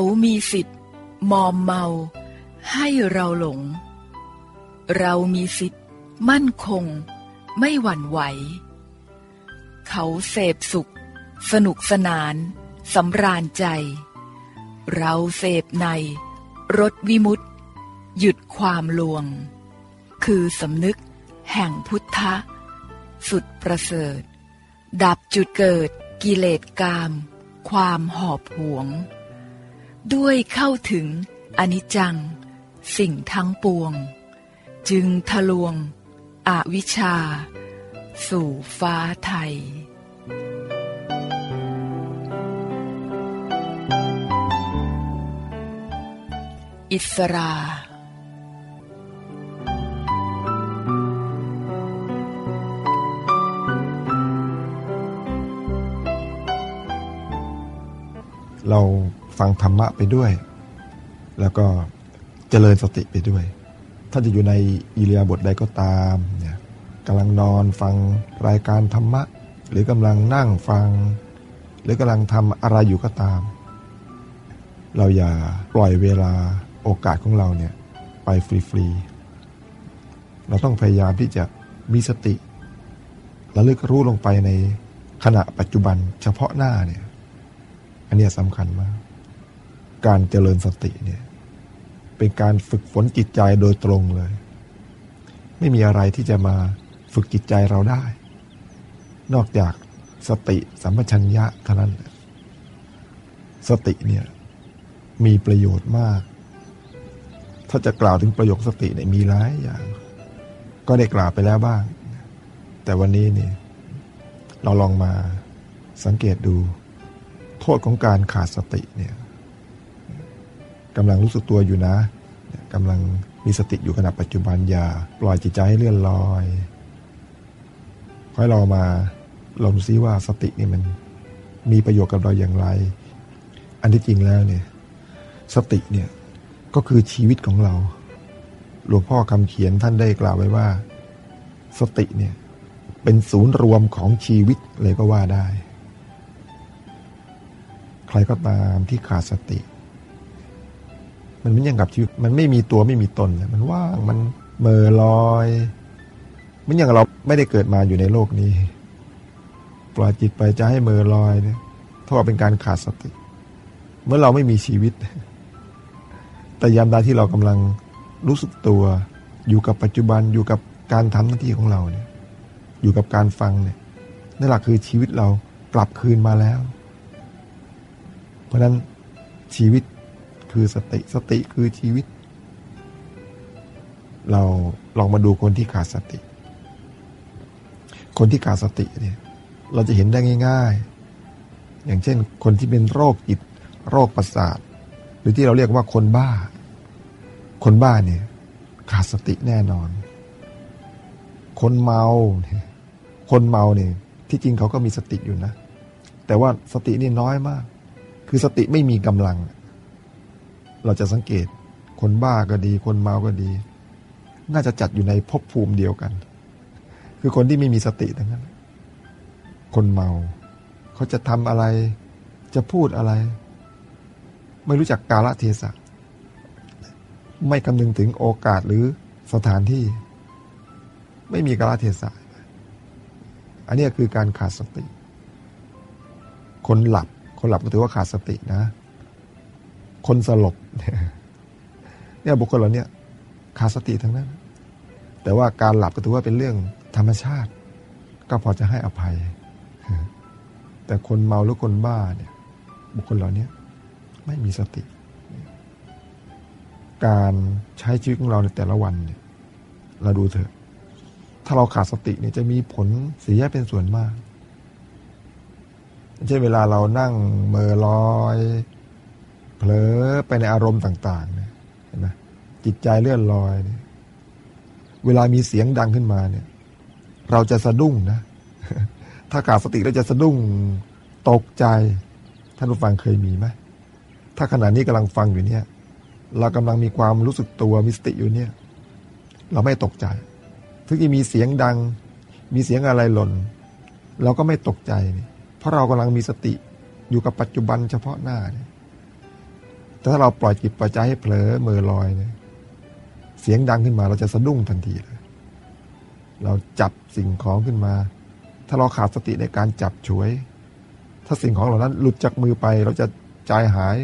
เขามีสิทธิ์ มอมเมา ให้เราหลง เรามีสิทธิ์ มั่นคง ไม่หวั่นไหว เขาเสพสุข สนุกสนานสำราญใจ เราเสพใน รถวิมุตหยุดความลวง คือสำนึกแห่งพุทธะ สุดประเสริฐ ดับจุดเกิดกิเลสกาม ความหอบหวง ด้วยเข้าถึงอนิจจัง สิ่งทั้งปวง จึงทะลวง อวิชชา สู่ฟ้าไทย อิสราเรา ฟังธรรมะไปด้วย แล้วก็เจริญสติไปด้วย ถ้าจะอยู่ในอิเลียาบทใดก็ตามเนี่ยกำลังนอนฟังรายการธรรมะ หรือกำลังนั่งฟัง หรือกำลังทำอะไรอยู่ก็ตาม เราอย่าปล่อยเวลาโอกาสของเราเนี่ยไปฟรีๆเราต้องพยายามที่จะมีสติระลึกรู้ลงไปในขณะปัจจุบันเฉพาะหน้าเนี่ย อันนี้สำคัญมาก การเจริญสติเนี่ย เป็นการฝึกฝนจิตใจโดยตรงเลย ไม่มีอะไรที่จะมาฝึกจิตใจเราได้ นอกจากสติสัมปชัญญะเท่านั้น สติเนี่ย มีประโยชน์มาก ถ้าจะกล่าวถึงประโยคสติเนี่ยมีหลายอย่าง ก็ได้กล่าวไปแล้วบ้าง แต่วันนี้เนี่ย เราลองมาสังเกตดู โทษของการขาดสติเนี่ย กำลังรู้สึกตัวอยู่นะกำลังมีสติอยู่ขณะปัจจุบันอย่าปล่อยจิตใจให้เลื่อนลอยขอให้เรามาลองซิว่าสตินี่มันมีประโยชน์กับเราอย่างไร อันที่จริงแล้วเนี่ย สติเนี่ยก็คือชีวิตของเรา หลวงพ่อคำเขียนท่านได้กล่าวไว้ว่า สติเนี่ยเป็นศูนย์รวมของชีวิตเลยก็ว่าได้ ใครก็ตามที่ขาดสติ มันไม่ยังกับชีวิตมันไม่มีตัวไม่มีตนมันว่างมันเมื่อลอยมันอย่างเราไม่ได้เกิดมาอยู่ในโลกนี้ ปล่อยจิตไปจะให้เมื่อลอยเนี่ยเท่ากับเป็นการขาดสติ เมื่อเราไม่มีชีวิต แต่ยามใดที่เรากำลังรู้สึกตัวอยู่กับปัจจุบันอยู่กับการทำหน้าที่ของเราเนี่ย อยู่กับการฟังเนี่ยนั่นแหละคือชีวิตเรากลับคืนมาแล้ว เพราะฉะนั้นชีวิต คือสติสติคือชีวิต เราลองมาดูคนที่ขาดสติ คนที่ขาดสติเนี่ย เราจะเห็นได้ง่าย ๆ อย่างเช่น คนที่เป็นโรคจิต โรคประสาท หรือที่เราเรียกว่าคนบ้า คนบ้าเนี่ย ขาดสติแน่นอน คนเมาเนี่ยคนเมาเนี่ยที่จริงเขาก็มีสติอยู่นะ แต่ว่าสตินี่น้อยมาก คือสติไม่มีกำลัง เราจะสังเกตคนบ้าก็ดี คนเมาก็ดี น่าจะจัดอยู่ในภพภูมิเดียวกัน คือคนที่ไม่มีสติทั้งนั้น คนเมา เขาจะทำอะไร จะพูดอะไร ไม่รู้จักกาลเทศะ ไม่คำนึงถึงโอกาสหรือสถานที่ ไม่มีกาลเทศะ อันนี้คือการขาดสติ คนหลับ คนหลับก็ถือว่าขาดสตินะ คนสลบ เนี่ยบุคคลเหล่านี้ขาดสติทั้งนั้น แต่ว่าการหลับก็ถือว่าเป็นเรื่องธรรมชาติ ก็พอจะให้อภัย แต่คนเมาหรือคนบ้าเนี่ย บุคคลเหล่านี้ไม่มีสติ การใช้ชีวิตของเราในแต่ละวันเนี่ยเราดูเถอะ ถ้าเราขาดสติเนี่ยจะมีผลเสียเป็นส่วนมากเช่นเวลาเรานั่งเมอลอย เผลอไปในอารมณ์ต่างๆเนี่ยเห็นไหมจิตใจเลื่อนลอยเนี่ยเวลามีเสียงดังขึ้นมาเนี่ย เราจะสะดุ้งนะ ถ้าขาดสติเราจะสะดุ้งตกใจ ท่านผู้ฟังเคยมีไหมถ้าขณะนี้กำลังฟังอยู่เนี่ย เรากำลังมีความรู้สึกตัวมีสติอยู่เนี่ย เราไม่ตกใจถึงจะมีเสียงดัง มีเสียงอะไรหล่น เราก็ไม่ตกใจนี่เพราะเรากำลังมีสติอยู่กับปัจจุบันเฉพาะหน้าเนี่ย แต่ถ้าเราปล่อยจิตปล่อยใจให้เผลอเมือลอยเนี่ย เสียงดังขึ้นมาเราจะสะดุ้งทันทีเลย เราจับสิ่งของขึ้นมา ถ้าเราขาดสติในการจับฉวย ถ้าสิ่งของเหล่านั้นหลุดจากมือไป เราจะใจหาย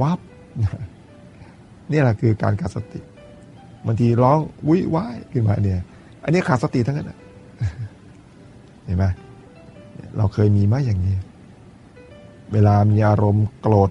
วับนี่แหละคือการขาดสติบางทีร้องวุ้ยว้ายขึ้นมาเนี่ย อันนี้ขาดสติทั้งนั้นเห็นไหมเราเคยมีไหมอย่างนี้ เวลามีอารมณ์โกรธ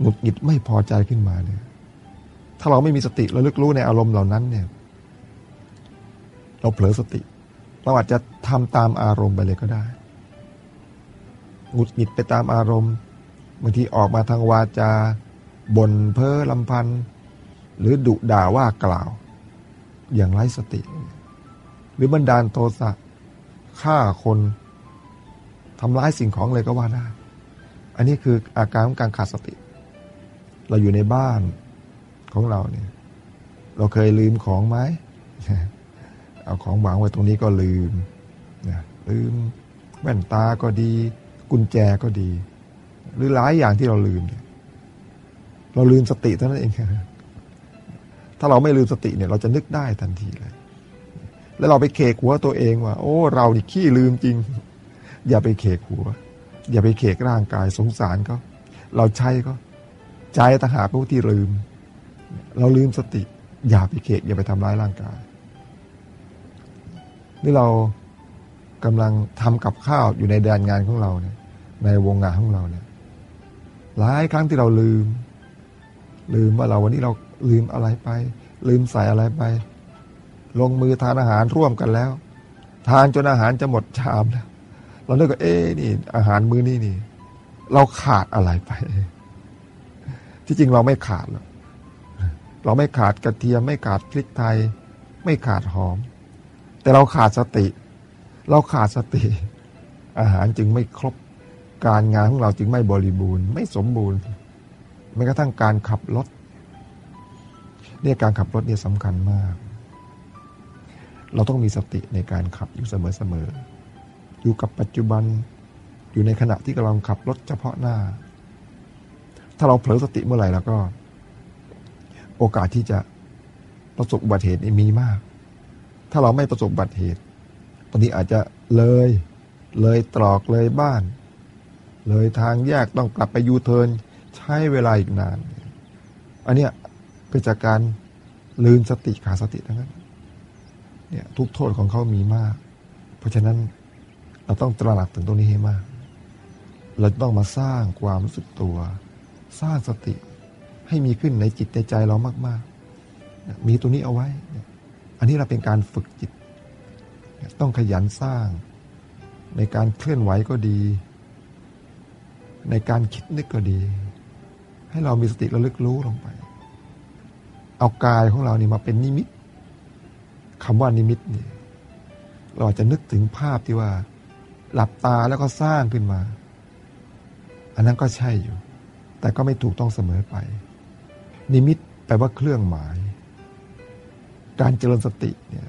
หงุดหงิดไม่พอใจขึ้นมาเนี่ย ถ้าเราไม่มีสติระลึกรู้ในอารมณ์เหล่านั้นเนี่ย เราเผลอสติเราอาจจะทำตามอารมณ์ไปเลยก็ได้หงุดหงิดไปตามอารมณ์บางทีออกมาทางวาจาบ่นเพ้อลำพันธ์หรือดุด่าว่ากล่าว อย่างไร้สติ หรือบันดาลโทสะฆ่าคนทำร้ายสิ่งของเลยก็ว่าได้ อันนี้คืออาการของการขาดสติ เราอยู่ในบ้านของเราเนี่ย เราเคยลืมของไหมเอาของวางไว้ตรงนี้ก็ลืมนะลืมแว่นตาก็ดี กุญแจก็ดี หรือหลายอย่างที่เราลืมเนี่ยเราลืมสติเท่านั้นเองถ้าเราไม่ลืมสติเนี่ย เราจะนึกได้ทันทีเลย แล้วเราไปเคกหัวตัวเองว่า โอ้ เรานี่ขี้ลืมจริง อย่าไปเคกหัว อย่าไปเคกร่างกายสงสารเขาเราใช้ก็ ใจต่างหากผู้ที่ลืม เราลืมสติ อย่าไปเคกอย่าไปทำร้ายร่างกายนี่เรากำลังทำกับข้าวอยู่ในแดนงานของเราเนี่ย ในวงงานของเราเนี่ย หลายครั้งที่เราลืม ลืมว่าเราวันนี้เราลืมอะไรไป ลืมใส่อะไรไป ลงมือทานอาหารร่วมกันแล้ว ทานจนอาหารจะหมดชามแล้ว เราเนึกว่าเอ๊นี่ อาหารมื้อนี้นี่ เราขาดอะไรไป ที่จริงเราไม่ขาดหรอกเราไม่ขาดกระเทียม ไม่ขาดพริกไทย ไม่ขาดหอม แต่เราขาดสติ เราขาดสติ อาหารจึงไม่ครบการงานของเราจึงไม่บริบูรณ์ ไม่สมบูรณ์แม้กระทั่งการขับรถเนี่ยการขับรถเนี่ยสำคัญมาก เราต้องมีสติในการขับอยู่เสมอๆอยู่กับปัจจุบันอยู่ในขณะที่กำลังขับรถเฉพาะหน้า ถ้าเราเผลอสติเมื่อไหร่แล้วก็ โอกาสที่จะประสบอุบัติเหตุมีมาก ถ้าเราไม่ประสบอุบัติเหตุตอนนี้อาจจะเลย เลยตรอกเลยบ้าน เลยทางแยกต้องกลับไปยูเทิร์นใช้เวลาอีกนาน อันเนี้ยเกิดจากการลืมสติขาดสติทั้งนั้น เนี่ยทุกโทษของเขามีมาก เพราะฉะนั้นเราต้องตระหนักถึงตรงนี้ให้มาก เราต้องมาสร้างความรู้สึกตัว สร้างสติให้มีขึ้นในจิตในใจเรามากๆ มีตัวนี้เอาไว้ อันนี้เราเป็นการฝึกจิต ต้องขยันสร้าง ในการเคลื่อนไหวก็ดี ในการคิดนึกก็ดี ให้เรามีสติระลึกรู้ลงไป เอากายของเรานี่มาเป็นนิมิตคำว่านิมิตนี่เราจะนึกถึงภาพที่ว่า หลับตาแล้วก็สร้างขึ้นมา อันนั้นก็ใช่อยู่ แต่ก็ไม่ถูกต้องเสมอไป นิมิตแปลว่าเครื่องหมาย การเจริญสติเนี่ย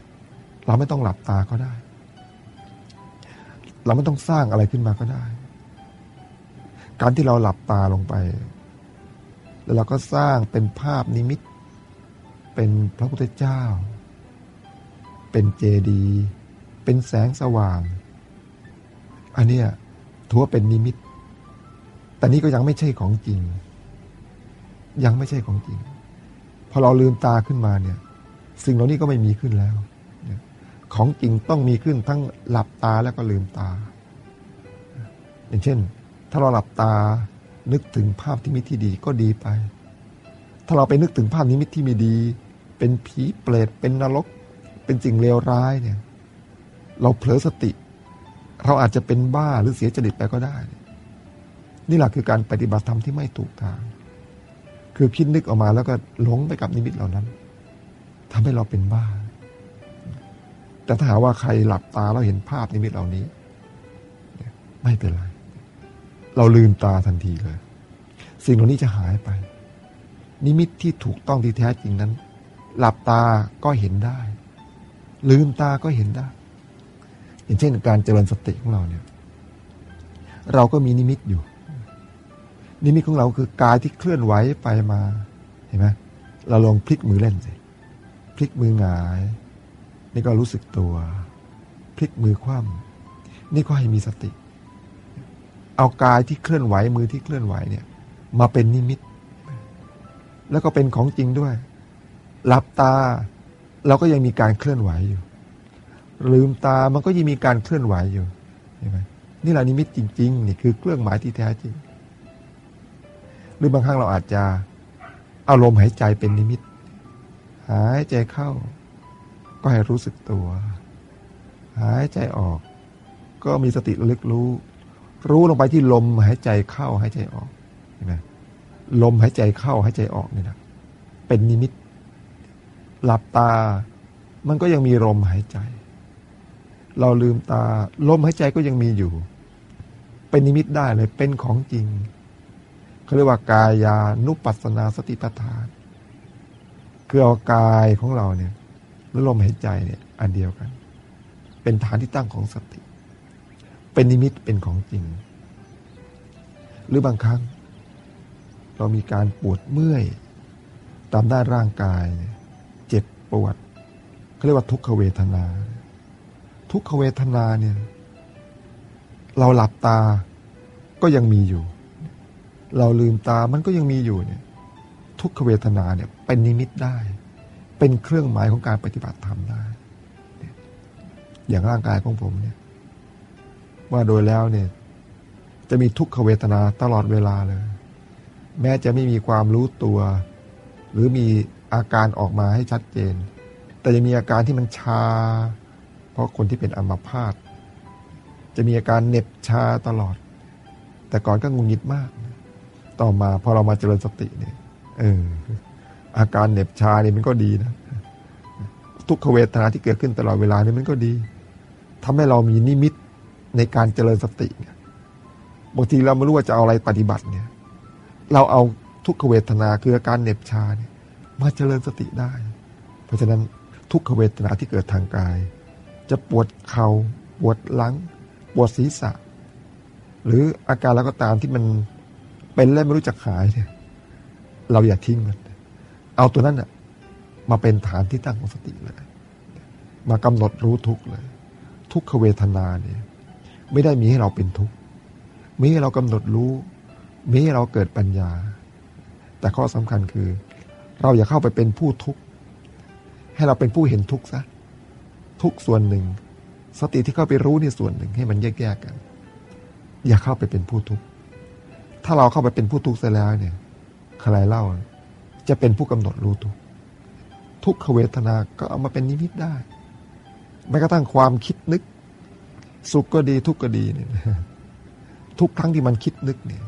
เราไม่ต้องหลับตาก็ได้ เราไม่ต้องสร้างอะไรขึ้นมาก็ได้ การที่เราหลับตาลงไป แล้วเราก็สร้างเป็นภาพนิมิต เป็นพระพุทธเจ้า เป็นเจดีย์เป็นแสงสว่าง อันเนี้ยถือว่าเป็นนิมิต แต่นี้ก็ยังไม่ใช่ของจริง ยังไม่ใช่ของจริง พอเราลืมตาขึ้นมาเนี่ย สิ่งเหล่านี้ก็ไม่มีขึ้นแล้ว ของจริงต้องมีขึ้นทั้งหลับตาแล้วก็ลืมตา อย่างเช่น ถ้าเราหลับตานึกถึงภาพที่มิตที่ดีก็ดีไป ถ้าเราไปนึกถึงภาพนิมิตที่ไม่ดี เป็นผีเปรตเป็นนรก เป็นสิ่งเลวร้ายเนี่ย เราเผลอสติ เราอาจจะเป็นบ้าหรือเสียจริตไปก็ได้ นี่แหละคือการปฏิบัติธรรมที่ไม่ถูกทาง คือคิดนึกออกมาแล้วก็หลงไปกับนิมิตเหล่านั้นทำให้เราเป็นบ้า แต่ถ้าหาว่าใครหลับตาแล้วเห็นภาพนิมิตเหล่านี้ ไม่เป็นไร เราลืมตาทันทีเลย สิ่งเหล่านี้จะหายไป นิมิตที่ถูกต้องที่แท้จริงนั้น หลับตาก็เห็นได้ ลืมตาก็เห็นได้ อย่างเช่นการเจริญสติของเราเนี่ย เราก็มีนิมิตอยู่ นิมิตของเราคือกายที่เคลื่อนไหวไปมาเห็นไหมเราลองพลิกมือเล่นสิพลิกมือหงาย นี่ก็รู้สึกตัว พลิกมือคว่ำนี่ก็ให้มีสติ เอากายที่เคลื่อนไหวมือที่เคลื่อนไหวเนี่ย มาเป็นนิมิต แล้วก็เป็นของจริงด้วยหลับตา เราก็ยังมีการเคลื่อนไหวอยู่ ลืมตามันก็ยังมีการเคลื่อนไหวอยู่เห็นไหมนี่แหละนิมิตจริง ๆ นี่คือเครื่องหมายที่แท้จริง หรือบางครั้งเราอาจจะเอาลมหายใจเป็นนิมิต หายใจเข้า ก็ให้รู้สึกตัว หายใจออก ก็มีสติระลึกรู้ รู้ลงไปที่ลมหายใจเข้าหายใจออกเห็นไหมลมหายใจเข้าหายใจออกนี่นะเป็นนิมิต หลับตา มันก็ยังมีลมหายใจ เราลืมตา ลมหายใจก็ยังมีอยู่ เป็นนิมิตได้เลยเป็นของจริง เขาเรียกว่ากายานุปัสสนาสติปัฏฐาน คือเอากายของเราเนี่ยและลมหายใจเนี่ย อันเดียวกัน เป็นฐานที่ตั้งของสติ เป็นนิมิตเป็นของจริง หรือบางครั้ง เรามีการปวดเมื่อย ตามด้านร่างกาย เจ็บปวดเขาเรียกว่าทุกขเวทนา ทุกขเวทนาเนี่ย เราหลับตาก็ยังมีอยู่ เราลืมตามันก็ยังมีอยู่เนี่ย ทุกขเวทนาเนี่ย เป็นนิมิตได้ เป็นเครื่องหมายของการปฏิบัติธรรมได้อย่างร่างกายของผมเนี่ย ว่าโดยแล้วเนี่ย จะมีทุกขเวทนาตลอดเวลาเลย แม้จะไม่มีความรู้ตัว หรือมีอาการออกมาให้ชัดเจน แต่จะมีอาการที่มันชา เพราะคนที่เป็นอัมพาตจะมีอาการเหน็บชาตลอด แต่ก่อนก็งุนงิดมาก ต่อมาพอเรามาเจริญสติเนี่ยเอออาการเหน็บชาเนี่ยมันก็ดีนะทุกขเวทนาที่เกิดขึ้นตลอดเวลาเนี่ยมันก็ดีทำให้เรามีนิมิตในการเจริญสติเนี่ยบางทีเราไม่รู้ว่าจะเอาอะไรปฏิบัติเนี่ย เราเอาทุกขเวทนาคืออาการเหน็บชาเนี่ย มาเจริญสติได้ เพราะฉะนั้นทุกขเวทนาที่เกิดทางกาย จะปวดเขา่าปวดหลัง ปวดศีรษะ หรืออาการแล้วก็ตามที่มัน เป็นแล้วไม่รู้จักหายเนี่ยเราอย่าทิ้งมัน เอาตัวนั้นน่ะมาเป็นฐานที่ตั้งของสติเลย มากำหนดรู้ทุกเลย ทุกขเวทนาเนี่ย ไม่ได้มีให้เราเป็นทุกข์มีให้เรากำหนดรู้ มีให้เราเกิดปัญญา แต่ข้อสำคัญคือ เราอย่าเข้าไปเป็นผู้ทุกข์ให้เราเป็นผู้เห็นทุกข์ซะทุกส่วนหนึ่ง สติที่เข้าไปรู้นี่ส่วนหนึ่งให้มันแยกๆกัน อย่าเข้าไปเป็นผู้ทุกข์ ถ้าเราเข้าไปเป็นผู้ทุกข์เสียแล้วเนี่ยใครเล่า จะเป็นผู้กำหนดรู้ทุกทุกขเวทนาก็เอามาเป็นนิมิตได้แม้กระทั่งความคิดนึก สุขก็ดีทุกข์ก็ดีเนี่ยทุกครั้งที่มันคิดนึกเนี่ย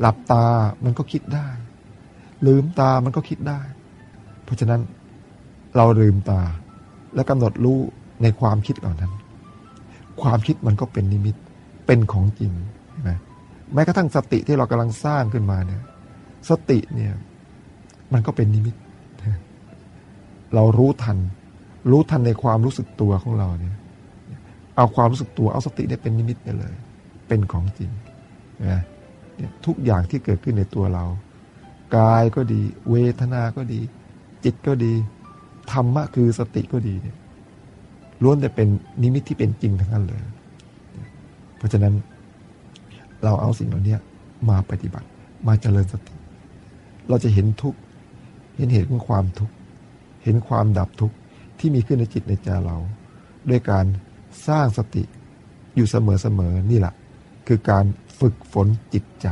หลับตามันก็คิดได้ ลืมตามันก็คิดได้ เพราะฉะนั้นเราลืมตา แล้วกำหนดรู้ในความคิดเหล่านั้น ความคิดมันก็เป็นนิมิตเป็นของจริง แม้กระทั่งสติที่เรากำลังสร้างขึ้นมาเนี่ย สติเนี่ย มันก็เป็นนิมิต เรารู้ทัน รู้ทันในความรู้สึกตัวของเราเนี่ย เอาความรู้สึกตัวเอาสติได้เป็นนิมิตไปเลย เป็นของจริงนะทุกอย่างที่เกิดขึ้นในตัวเรา กายก็ดี เวทนาก็ดี จิตก็ดี ธรรมะคือสติก็ดีเนี่ยล้วนแต่เป็นนิมิตที่เป็นจริงทั้งนั้นเลย เพราะฉะนั้น เราเอาสิ่งเหล่านี้มาปฏิบัติ มาเจริญสติ เราจะเห็นทุกเห็นเหตุของความทุกข์เห็นความดับทุกข์ที่มีขึ้นในจิตในใจเราด้วยการสร้างสติอยู่เสมอๆนี่แหละ คือการฝึกฝนจิตใจ